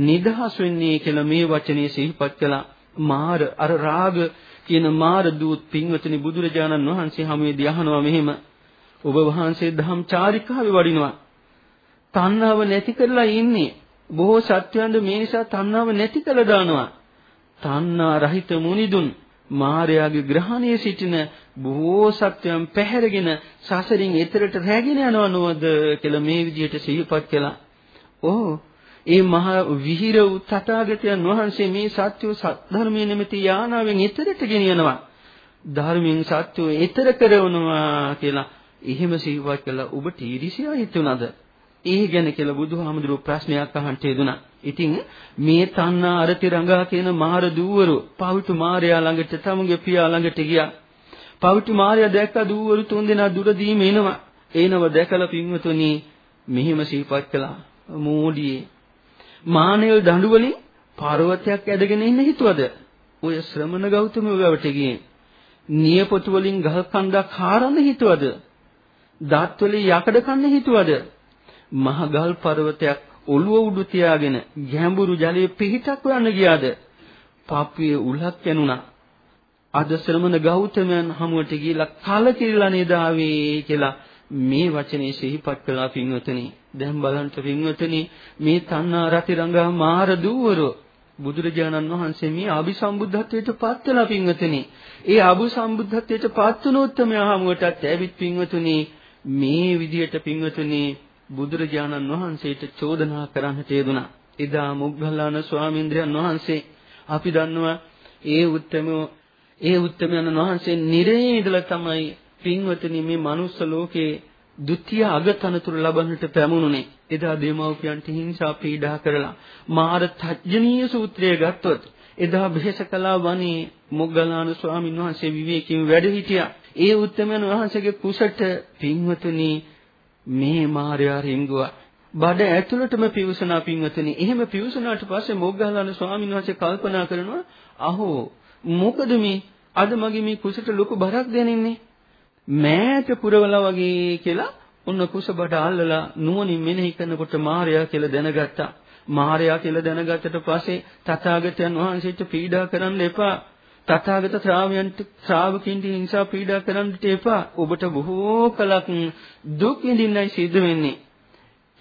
නිදහස් වෙන්නේ කියලා මේ වචනේ සිහිපත් කළා. මාර අර රාග කියන මාර දූත් පින්වතුනි බුදුරජාණන් වහන්සේ හැමෙදී අහනවා මෙහෙම ඔබ වහන්සේ ධම් චාරිකාවේ වඩිනවා. තණ්හාව නැති කරලා ඉන්නේ. බොහෝ සත්‍යයන්ද මේ නිසා තණ්හාව නැති කළා දානවා. තණ්හා රහිත මුනිදුන් මායාවේ ග්‍රහණයේ සිටින බොහෝ සත්‍යයන් පැහැරගෙන සසරින් එතරට රැගෙන යනව නෝද කියලා මේ විදිහට සිහිපත් කළා. ඕ ඒ මහා විහිර වූ තථාගතයන් වහන්සේ මේ සත්‍ය ධර්මයේ නැමැති යානාවෙන් ඊතරට ගෙනියනවා. ධර්මයෙන් සත්‍යෝ ඊතර කරවනවා කියලා එහෙම සිහිපත් කළා ඔබට ඊර්ෂ්‍යා හිතුණාද? ඒ ගැන කියලා බුදුහාමුදුරුවෝ ප්‍රශ්නයක් අහන්න හේදුනා. ඉතින් මේ තණ්හා අරති රඟා කියන මාර දූවරු පවිතු මාරයා ළඟට තමුගේ පියා ළඟට ගියා. පවිතු මාරයා දැක්ක දූවරු තුන්දෙනා දුරදීම එනවා. එනව දැකලා පින්වතුනි මෙහිම සිහිපත් කළා. මෝඩියේ මානෙල් දඬු වලින් පර්වතයක් ඇදගෙන ඉන්න හිතුවද? ඔය ශ්‍රමණ ගෞතමයෝ ගාවට ගියේ. නියපොතු වලින් ගල් කන්දක් හාරන්න හිතුවද? දාත් වලින් යකඩ කන්න හිතුවද? මහ ගල් පර්වතයක් ඔළුව උඩු තියාගෙන ගැඹුරු ජලයේ පිහිටක් වන්න ගියාද? පාපියේ උලක් යනුණා. අද ශ්‍රමණ ගෞතමයන් හමුවට ගිහිලා කලකිරිලා නේද ආවේ කියලා මේ වචනේ සිහිපත් කළා පින්වතුනි. දැන් බලන්න පින්වතුනි මේ තණ්හා රති රංගා මාර දූවරෝ බුදුරජාණන් වහන්සේ මේ අභිසම්බුද්ධත්වයට පත් වෙලා පින්වතුනි. ඒ අභිසම්බුද්ධත්වයට පත් වුණොත්මයා හමුවටත් ඇවිත් පින්වතුනි මේ විදියට පින්වතුනි බුදුරජාණන් වහන්සේට චෝදනා කරන්නට යෙදුනා. එදා මුග්ගල්ලාන ස්වාමීන්ද්‍රයන් වහන්සේ අපි දන්නවා ඒ උත්තමෝ ඒ උත්තමයන් වහන්සේ නිරේ ඉඳලා තමයි පින්වතුනි මේ මනුස්ස ලෝකේ ဒုတိ ය අගතනතුරු ලබන්නට පැමුණුනේ. එදා දෙමව්පියන්ට හිංසා පීඩා කරලා මාර තජ්ජනීය සූත්‍රය ගත්තොත් එදා බෙහෙසකලා වනේ මොග්ගලාන ස්වාමීන් වහන්සේ විවේකයෙන් වැඩ හිටියා. ඒ උත්තමයන් වහන්සේගේ කුසට පින්වතුනි මේ මාර්යා රිංගුවා. බඩ ඇතුළටම පිවිසනා පින්වතුනි. එහෙම පිවිසනාට පස්සේ මොග්ගලාන ස්වාමීන් වහන්සේ කල්පනා කරනවා අහෝ මොකද මේ අද මගේ මේ කුසට ලොකු බරක් දැනෙන්නේ මෑත පුරවලා වගේ කියලා ඔන්න කුසබට අල්ලලා නුවණින් මෙනෙහි කරනකොට මාර්යා කියලා දැනගත්තා. මාර්යා කියලා දැනගත්තට පස්සේ තථාගතයන් වහන්සේට පීඩා කරන්න එපා. තථාගත ශ්‍රාවයන්ට ශ්‍රාවකින්ට හිංසා පීඩා කරන්නට එපා. ඔබට බොහෝ කලක් දුක් විඳින්නයි සිද්ධ වෙන්නේ.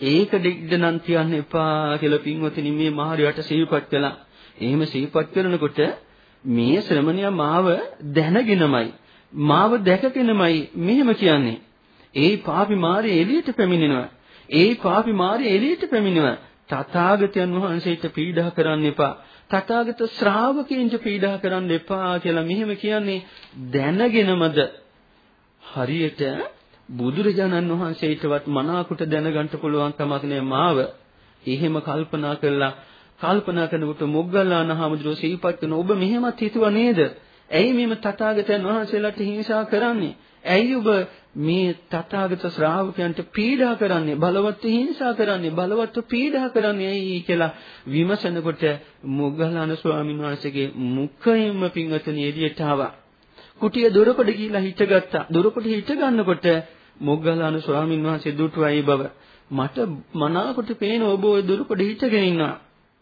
ඒක දෙග්ද නම් තියන්න එපා කියලා පින්වතුනි මේ මාර්යාට සිහිපත් කළා. එහෙම සිහිපත් කරනකොට මේ ශ්‍රමණයා මාව දැනගෙනමයි මාව දැකගෙනමයි මෙහෙම කියන්නේ. ඒ පාපි මාරේ එළියට පැමිණෙනවා. ඒ පාපි මාරේ එළියට පැමිණෙනවා. තථාගතයන් වහන්සේට පීඩා කරන්න එපා. තථාගත ශ්‍රාවකයන්ට පීඩා කරන්න එපා කියලා මෙහෙම කියන්නේ දැනගෙනමද? හරියට බුදුරජාණන් වහන්සේටවත් මනාකොට දැනගන්න පුළුවන් කමක් නෑ මාව. එහෙම කල්පනා කළා කල්පනා කරනකොට මොග්ගල්ලාන හාමුදුරුවෝ සිහිපත් කරන ඔබ මෙහෙමත් හිතුවා නේද? ඇයි මෙම තථාගතයන් වහන්සේලාට හිංසා කරන්නේ? ඇයි ඔබ මේ තථාගත ශ්‍රාවකයන්ට පීඩා කරන්නේ? බලවත් හිංසා කරන්නේ? බලවත් පීඩා කරන්නේ ඇයි කියලා විමසනකොට මොග්ගලණ ස්වාමීන් වහන්සේගේ මුඛයෙන්ම පින්වතුනි එළියට ආවා. කුටිය දොරකඩ ගිහිලා හිටගත්තා. දොරකඩ හිට ගන්නකොට මොග්ගලණ ස්වාමීන් වහන්සේ දුටුවයි බව මට මනාකොට පේන ඔබ ওই දොරකඩ හිටගෙන ඉන්නවා.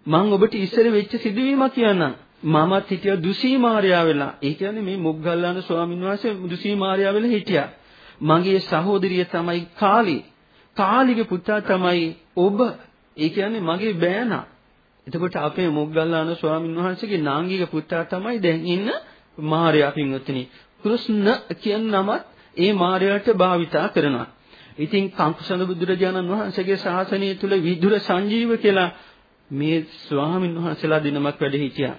මම ඔබට ඉස්සර වෙච්ච සිදුවීමක් කියන්නම්. මමත් හිටියා දුසී මාර්යා වෙලා. ඒ කියන්නේ මේ මොග්ගල්ලාන ස්වාමීන් වහන්සේ දුසී මාර්යා වෙලා හිටියා. මගේ සහෝදරිය තමයි කාලි. කාලිගේ පුතා තමයි ඔබ. ඒ කියන්නේ මගේ බෑනා. එතකොට අපේ මොග්ගල්ලාන ස්වාමීන් වහන්සේගේ නාංගික පුතා තමයි දැන් ඉන්න මාර්යා පින්වත්නි. කෘෂ්ණ කියන නමත් ඒ මාර්යාට භාවිතා කරනවා. ඉතින් කංකුසඳ බුදුරජාණන් වහන්සේගේ ශාසනය තුල විදුර සංජීව කියලා මේ ස්වාමීන් වහන්සේලා දිනමක් වැඩ හිටියා.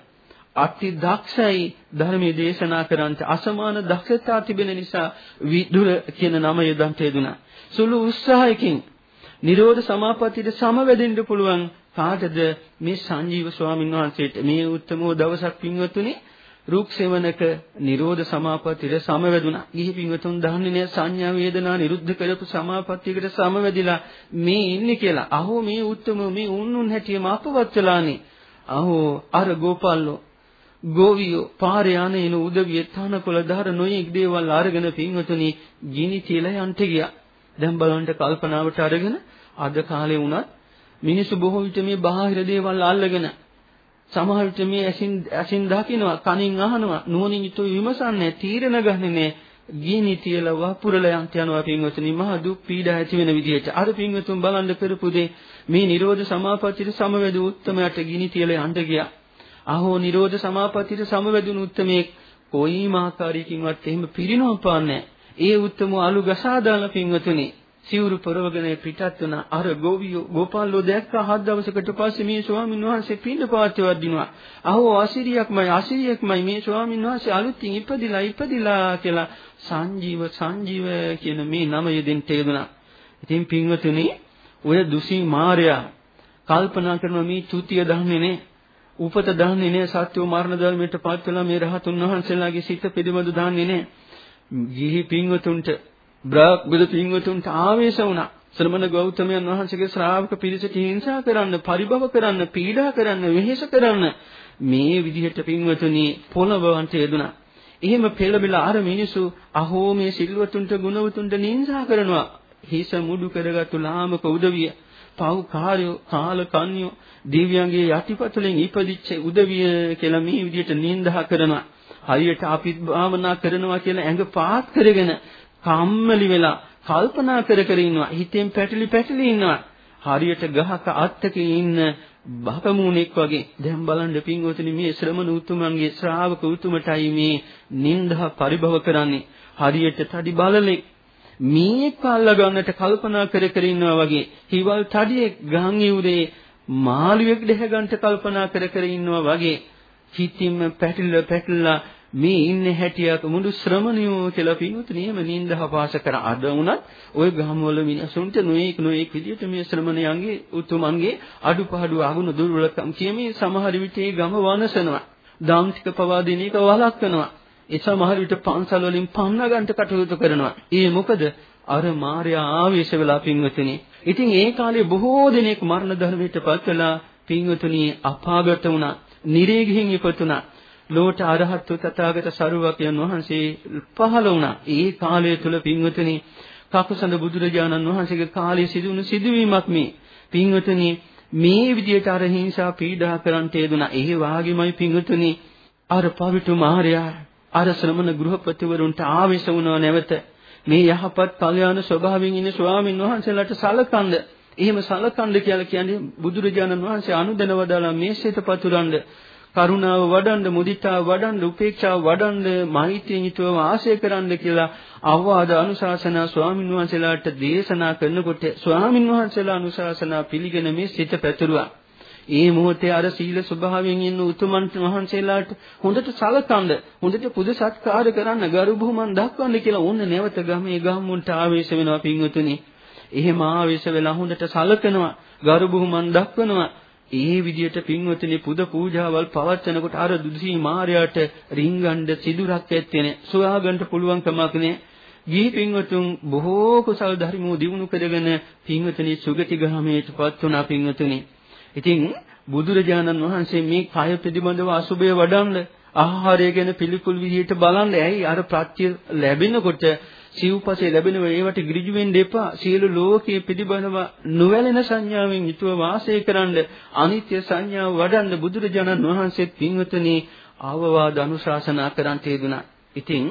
අති දක්ෂයි ධර්මයේ දේශනා කරන්ට අසමාන දක්ෂතා තිබෙන නිසා විදුර කියන නම යොදන්ට යෙදුනා. සුළු උත්සාහයකින් නිරෝධ සමාපත්තියට සමවැදෙන්න පුළුවන් කාටද මේ සංජීව ස්වාමීන් වහන්සේට මේ උත්තමෝ දවසක් පින්වතුනි රුක් සෙවණක නිරෝධ සමාපත්තියට සමවැදුණා. ගිහි පින්වතුන් දහන්නේ නෑ සංඥා වේදනා නිරුද්ධ කරපු සමාපත්තියකට සමවැදිලා මේ ඉන්නේ කියලා. අහෝ මේ උත්තමෝ මේ උන්නුන් හැටියම අපවත් වෙලානේ. අහෝ අර ගෝපාලෝ ගෝවියෝ පාරේ යන උදවිය තනකොළ දහර නොයෙක් දේවල් අරගෙන පින්වතුනි ගිනි තියලා යන්ට ගියා. දැන් බලන්න කල්පනාවට අරගෙන අද කාලේ වුණත් මිනිස්සු බොහෝ විට මේ බාහිර දේවල් අල්ලගෙන සමහර විට මේ ඇසින් ඇසින් දකින්නවා කනින් අහනවා නුවණින් යුතුව විමසන්නේ තීරණ ගන්නේ නැහැ. ගිනි තියලා වපුරලා යන්ට යනවා පින්වතුනි මහ දුක් පීඩා ඇති වෙන විදිහට. අර පින්වතුන් බලන්න කරපු දේ මේ නිරෝධ සමාපත්තියට සමවැද උත්තමයට ගිනි තියලා යන්ට ගියා. අහෝ නිරෝධ සමාපත්තියට සමවැදුණු උත්තමේ කොයිම ආකාරයකින්වත් එහෙම පිරිනොම් පාන්නේ ඒ උත්තම අලු ගසා දාලා පින්වතුනි සිවුරු පොරවගෙන පිටත් වුණ අර ගෝවියෝ ගෝපාලෝ දැක්කා හත් දවසකට පස්සේ මේ ස්වාමීන් වහන්සේ පින්න පාත්‍ය වදිනවා. අහෝ අසිරියක්මයි අසිරියක්මයි මේ ස්වාමීන් වහන්සේ අලුතින් ඉපදිලා ඉපදිලා කියලා සංජීව සංජීව කියන මේ නම යෙදෙන්න තේරුණා. ඉතින් පින්වතුනි ඔය දුසී මාර්යා කල්පනා කරන මේ තුතිය දන්නේ නේ උපත දාන්නේ නෑ සත්‍යෝ මරණ ධර්මයට පත් වෙලා මේ රහතුන් වහන්සේලාගේ සිත පිළිබඳ දාන්නේ නෑ. ගිහි පින්වතුන්ට බ්‍රාහ්මණ පින්වතුන්ට ආවේශ වුණා. ශ්‍රමණ ගෞතමයන් වහන්සේගේ ශ්‍රාවක පිරිසට හිංසා කරන්න, පරිභව කරන්න, පීඩා කරන්න, වෙහෙස කරන්න මේ විදිහට පින්වතුනි පොළවන්ට යෙදුනා. එහෙම පෙළබිලා අර මිනිසු අහෝ මේ සිල්වතුන්ට ගුණවතුන්ට නිඳා කරනවා. හිස මුඩු කරගත්තු ලාමක උදවිය පව් කාර්යෝ කාල කන්‍යෝ දිව්‍යංගේ යටිපතුලෙන් ඉපදිච්ච උදවිය කියලා මේ විදිහට නිඳා කරනවා. හරියට අපිත් භාවනා කරනවා කියලා ඇඟ පාත් කරගෙන කම්මැලි වෙලා කල්පනා කර කර ඉන්නවා. හිතෙන් පැටලි පැටලි ඉන්නවා. හරියට ගහක අත්තක ඉන්න බකමූණෙක් වගේ දැන් බලන්න පින්වතුනි මේ ශ්‍රමණ උතුමන්ගේ ශ්‍රාවක උතුමටයි මේ නිന്ദා පරිභව කරන්නේ හරියට තඩි බලලෙක් මීයක් අල්ලා ගන්නට කල්පනා කර කර ඉන්නවා වගේ හිවල් තඩියෙක් ගහන් ඉවුරේ මාළුවෙක් දෙහ ගන්නට කල්පනා කර කර ඉන්නවා වගේ හිතින්ම පැටලිලා පැටලලා මේ ඉන්නේ හැටියට මුළු ශ්‍රමණයෝ කියලා පින්වතුනි එහෙම නින්දහ පාස කර අද වුණත් ওই ගහමවල මිනිසුන්ට නොඑක නොඑක විදිහට මේ ශ්‍රමණයන්ගේ උතුමන්ගේ අඩුපාඩු අගුණ දුර්වලකම් කියමේ සමහර විට ඒ ගම වනසනවා. දාම් ටික පවා දෙන එක වළක්වනවා. ඒ සමහර විට පන්සල් වලින් පන්න ගන්නට කටයුතු කරනවා ඒ මොකද අර මාර්යා ආවේශ වෙලා පින්වතුනි ඉතින් ඒ කාලේ බොහෝ දෙනෙක් මරණ ධර්මයට පත් වෙලා පින්වතුනි අපාගත වුණා නිරේ ගිහින් ඉපතුණා ලෝට අරහත්තු තථාගත සරුවකයන් වහන්සේ පහළ වුණා. ඒ කාලය තුල පින්වතුනි කකුසඳ බුදුරජාණන් වහන්සේගේ කාලයේ සිදුවුණු සිදුවීමක් මේ. පින්වතුනි මේ විදියට අර හිංසා පීඩා කරන්ට යෙදුණා. ඒ වාගේමයි පින්වතුනි අර පවිතු මාර්යා අර ශ්‍රමණ ගෘහපතිවරුන්ට ආවේශ වුණා නැවත. මේ යහපත් කල්යාණ ස්වභාවයෙන් ඉන්න ස්වාමින් වහන්සේලාට සලකන්ද? එහෙම සලකන්ද කියලා කියන්නේ බුදුරජාණන් වහන්සේ අනුදැන වදාලා මේ සිත පතුරන්ද? කරුණාව වඩන්න, මුදිතාව වඩන්න, උපේක්ෂාව වඩන්න, මෛත්‍රියෙන් යුතුව වාසය කරන්න කියලා අවවාද අනුශාසනා ස්වාමින් වහන්සේලාට දේශනා කරනකොට ස්වාමින් වහන්සේලා අනුශාසනා පිළිගෙන මේ සිත පැතුරුවා. ඒ මොහොතේ අර සීල ස්වභාවයෙන් ඉන්න උතුමන් වහන්සේලාට හොඳට සලකන්න, හොඳට පුද සත්කාර කරන්න, ගරු බුහුමන් දක්වන්න කියලා ඕන්න නැවත ගමේ ගම්මුන්ට ආවේශ වෙනවා පින්වතුනි. එහෙම ආවේශ වෙලා හොඳට සලකනවා, ගරු බුහුමන් දක්වනවා. ඒ විදියට පින්වතුනි පුද පූජාවල් පවත්වනකොට අර දුසී මාර්යාට රින්ගණ්ඩ සිදුරක් ඇත්තේ නැහැ. සොයාගන්න පුළුවන් කමක් නැහැ. ගිහි පින්වතුන් බොහෝ කුසල් ධර්මෝ දිනු කරගෙන පින්වතුනි සුගති ගාමීටපත් වුණා පින්වතුනි. ඉතින් බුදුරජාණන් වහන්සේ මේ කය පිළිබඳව අසුබය වඩන්න ආහාරය ගැන පිළිකුල් විදිහට බලන්න ඇයි අර ප්‍රත්‍ය ලැබෙනකොට සිව්පසේ ලැබෙන ඒවට ගිජු වෙන්න එපා. සියලු ලෝකයේ පිළිබඳව නොවැළෙන සංඥාවෙන් යුතුව වාසය කරන්න අනිත්‍ය සංඥාව වඩන්න බුදුරජාණන් වහන්සේ පින්වතුනි අවවාද අනුශාසනා කරන් තේදුනා. ඉතින්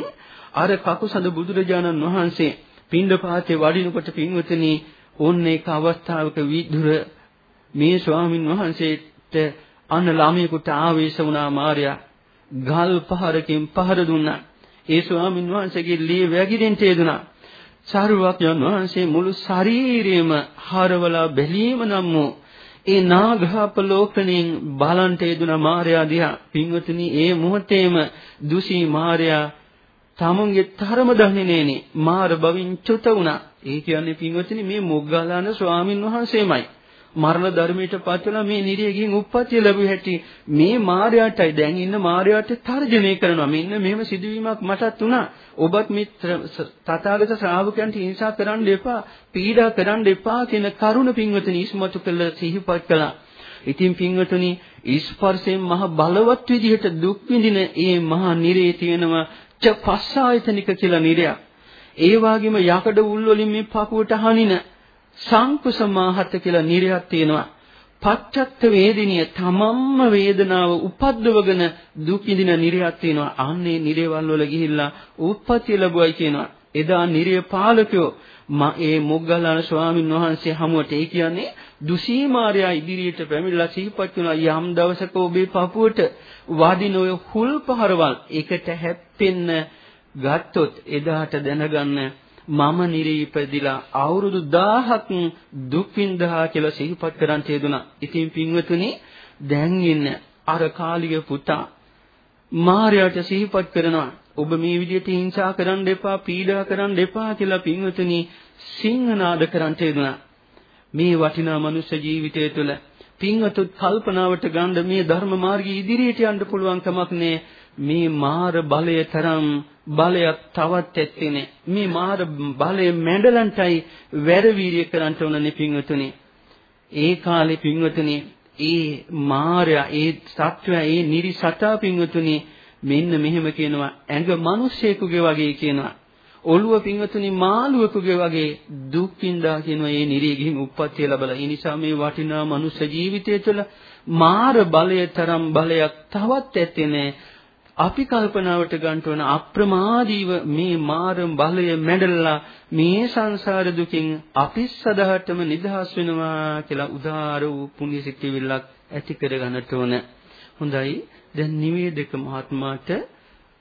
අර කකුසඳ බුදුරජාණන් වහන්සේ පින්ඩපාතේ වඩිනකොට පින්වතුනි ඕන්න ඒක අවස්ථාවක විදුර මේ ස්වාමින් වහන්සේට අන්න ළමයෙකුට ආවේශ වුණා මාර්යා ගල් පහරකින් පහර දුන්නා ඒ ස්වාමීන් වහන්සේගේ ලී වැగిරෙන්න යෙදුනා. සාරුවක්යන් වහන්සේ මුළු ශරීරයම හරවලා බැලීම නම් වූ ඒ නාගහපලෝකණයෙන් බලන්ට යෙදුන මාර්යා දිහා පින්වතුනි ඒ මොහොතේම දුසී මාර්යා තමුන්ගේ ධර්ම දහන්නේ මාර බවින් චුත වුණා. ඒ කියන්නේ පින්වතුනි මේ මොග්ගලාන ස්වාමින් වහන්සේමයි. මරණ ධර්මයට පත්වලා මේ නිරයකින් උප්පත්තිය ලැබුව හැටි මේ මාර්යාටයි දැන් ඉන්න මාර්යාට තර්ජනය කරනවා. මෙන්න මෙහෙම සිදුවීමක් මටත් වුණා ඔබත් මේ තථාගත ශ්‍රාවකයන්ට හිංසා කරන්න එපා. පීඩා කරන්න එපා කියන කරුණ පින්වතුනි ඉස්මතු කළ සිහිපත් කළා. ඉතින් පින්වතුනි ස්පර්ශයෙන් මහ බලවත් විදිහට දුක් විඳින මේ මහා නිරේ තියෙනවා ච පස්සායතනික කියලා නිරයක්. ඒ වගේම යකඩ උල් වලින් මේ පපුවට හනින සංකුසමාහත කියලා නිරයක් තියෙනවා. පච්චත්ත වේදිනිය තමම්ම වේදනාව උපද්දවගෙන දුක් විඳින නිරයක් තියෙනවා. අන්නේ නිරේවල් වල ගිහිල්ලා උප්පත්ති ලැබුවයි කියනවා. එදා නිරේ පාලකයෝ ඒ මොග්ගල්ලාන ස්වාමීන් වහන්සේ හමුවට ඒ කියන්නේ දුසී මාර්යා ඉදිරියට පැමිණලා සිහිපත් කරනවා යම් දවසක ඔබේ පපුවට වදින ඔය හුල් පහරවල් එකට හැප්පෙන්න ගත්තොත් එදාට දැනගන්න මම නිරීපදිලා අවුරුදු 1000ක් දුක් විඳහා කියලා සිහිපත් කරන් තේදුනා. ඉතින් පින්වතුනි දැන් ඉන්න අර කාලිය පුතා මාර්යාට සිහිපත් කරනවා. ඔබ මේ විදිහට හිංසා කරන්න එපා, පීඩා කරන්න එපා කියලා පින්වතුනි සිංහනාද කරන් තේදුනා. මේ වටිනා මනුෂ්‍ය ජීවිතය තුළ පින්වතුත් කල්පනාවට ගන්න මේ ධර්ම මාර්ගයේ ඉදිරියට යන්න පුළුවන් කමක් නෑ. මේ මාර බලය තරම් බලයක් තවත් ඇත්තේ මේ මාර බලය මැඩලන්ටයි වැඩ වීර්ය කරන්ට උනනේ පින්වතුනි. ඒ කාලේ පින්වතුනි ඒ මාර්යා ඒ සත්වයා ඒ නිරිසතා පින්වතුනි මෙන්න මෙහෙම කියනවා. ඇඟ මිනිස්සෙකුගේ වගේ කියනවා. ඔළුව පින්වතුනි මාළුවෙකුගේ වගේ දුක්ින්දා කියනවා මේ නිරිය ගිහින් උප්පත්තිය ලැබලා. ඒ නිසා මේ වටිනා මනුෂ්‍ය ජීවිතය තුළ මාර බලය තරම් බලයක් තවත් ඇත්තේ නැහැ අපි කල්පනාවට ගන්න ඕන අප්‍රමාදීව මේ මාරම් බලය මැඩලලා මේ සංසාර දුකින් අපි සදාටම නිදහස් වෙනවා කියලා උදාර වූ පුණ්‍ය සිතිවිල්ලක් ඇති කර ගන්නට ඕන. හොඳයි. දැන් නිවේදක මහත්මයාට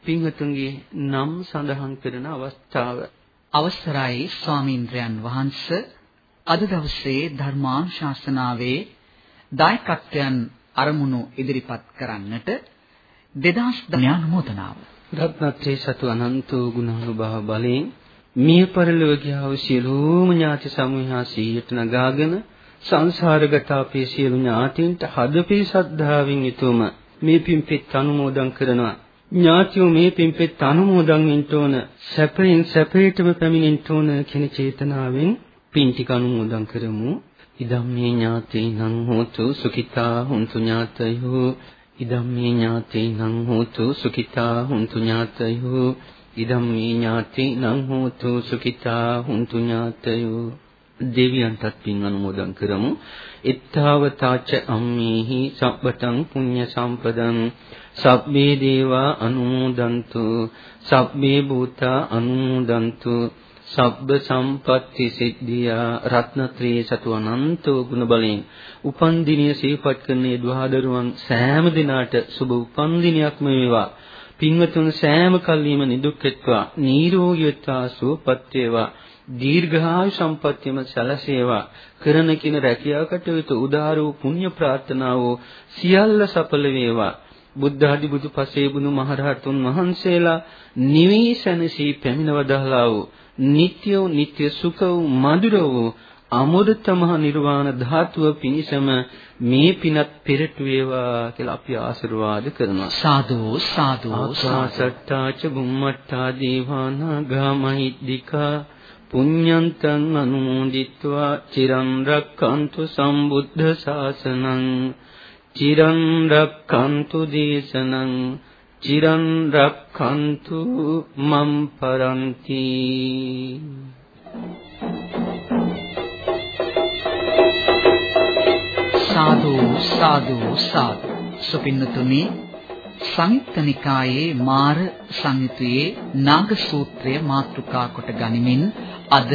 පින්වතුන්ගේ නම් සඳහන් කරන අවස්ථාව අවසරයි ස්වාමීන්ද්‍රයන් වහන්සේ අද දවසේ ධර්මානුශාසනාවේ දායකත්වයන් අරමුණු ඉදිරිපත් කරන්නට 2000 ඥානමෝදනාව රත්නත්‍රේ සතු අනන්ත ගුණානුභව බලයෙන් මිය පරලෝකියා වූ සියලුම ඥාති සමූහා සීයට නගාගෙන සංසාරගත අපේ සියලු ඥාතීන්ට හදපේ සද්ධාවෙන් යුතුවම මේ පින්පෙත් අනුමෝදන් කරනවා. ඥාතියෝ මේ පින්පෙත් අනුමෝදන් වෙන්න ඕන සැපයෙන් සැපයටම පැමිණෙන්න ඕන කියන චේතනාවෙන් පින් ටික අනුමෝදන් කරමු. ඉදම්මේ ඥාතේනං හෝතු සුඛිතා හුන්තු ඥාතයෝ ඉදම්මේ ඥාතේනං හෝතු සුඛිතා හුන්තු ඥාතයෝ. ඉදම්මේ ඥාතේනං හෝතු සුඛිතා හුන්තු ඥාතයෝ. දෙවියන්ටත් පින් අනුමෝදන් කරමු. ittavataච අම්මේහි සබ්බතං පුඤ්ඤ සම්පදං. සබ්බේ දේවා අනුමෝදන්තු. සබ්බේ භූතා අනුමෝදන්තු. සබ්බ සම්පatti සිද්ධියා රත්නත්‍රයේ සතු අනන්තෝ ගුණ බලෙන් උපන් දිනිය සිහිපත් කරන යෙදුහාදරුවන් සෑම දිනාට සුබ උපන් දිනයක්ම වේවා පින්වතුන් සෑම කල්ලිම නිදුක් වෙත්වා නිරෝගී වෙත්වා සුවපත් වේවා දීර්ඝායු සම්පත්තියම සැලසේවා. කරන කින රැකියාව කටයුතු උදාර වූ පුණ්‍ය ප්‍රාර්ථනාවෝ සියල්ල සඵල වේවා. බුද්ධ ආදී බුදු පසේ බුදු මහරහතුන් වහන්සේලා නිවිසනසී පැමිණවදහලා වූ නিত্য නিত্য සුඛ වූ මధుර වූ අමෘතමහ නිර්වාණ ධාතුව පිණිසම මේ පිනත් පෙරට වේවා කියලා අපි ආශිර්වාද කරනවා. සාදු සාදු ආසට්ටාච බුම්මට්ටා දීවානා ගාමහිද්దికා පුඤ්ඤන්තං අනුමෝදිත්වා චිරං රක්칸තු සම්බුද්ධ ශාසනං චිරං රක්칸තු දේශනං චිරන් රක්칸තු මම් පරන්ති සාදු සාදු සාදු සුපින්නතුනි සංයුක්ත නිකායේ මාර සංයුතියේ නාග සූත්‍රය මාතෘකා කොට ගනිමින් අද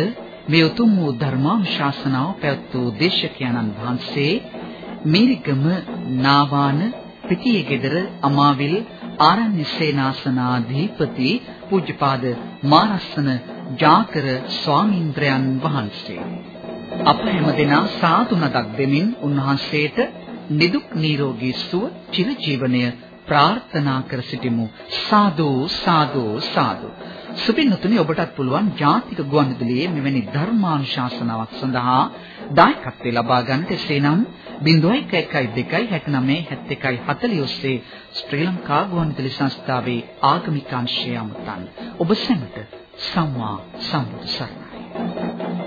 මේ උතුම් වූ ධර්මානුශාසනාව පැවැත් වූ දේශකයන්න් වහන්සේ මීරිගම නාවාන පිටියේ ගෙදර අමාවිල් ආරණ්‍ය සේනාසනාධිපති පූජ්‍යපාද මාරස්සන ජාකර ස්වාමීන්ද්‍රයන් වහන්සේ. අප හැමදෙනා සාදු නදක් දෙමින් උන්වහන්සේට නිදුක් නිරෝගී සුව චිරජීවනය ප්‍රාර්ථනා කර සිටිමු. සාදු සාදු සාදු. සුපින්නතුනි ඔබටත් පුළුවන් ජාතික ගුවන්විදුලියේ මෙවැනි ධර්මානුශාසනාවක් සඳහා දායකත්වය ලබා ගන්නට එසේනම් 0112 69 71 40 ඔස්සේ ශ්‍රී ලංකා ගුවන්විදුලි සංස්ථාවේ ආගමික අංශය අමතන්. ඔබ සැමට සම්මා සම්බුදු සරණයි.